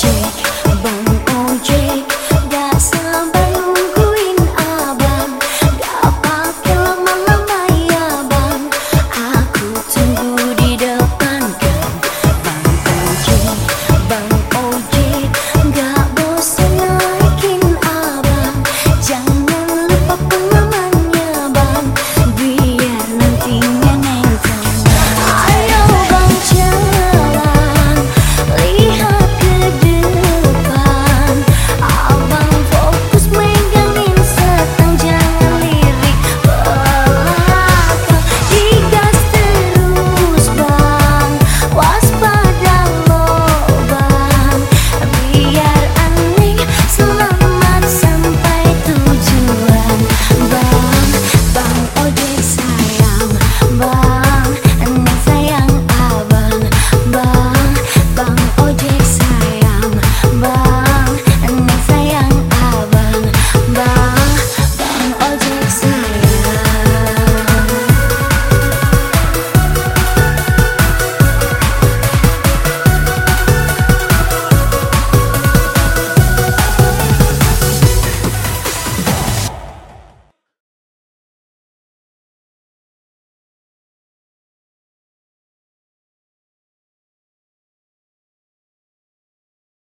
you